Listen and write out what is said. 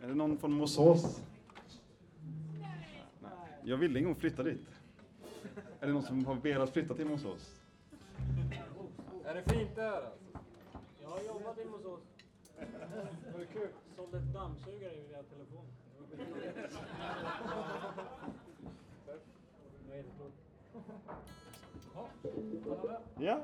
Är det någon från Mossås? Nej. Jag ville en gång flytta dit. Är det någon som har velat flytta till Mossås? Är det fint där alltså? Jag har jobbat i Mossås. Var det kul? Sålde ett dammsugare via telefon. Det var jättekul. Ja.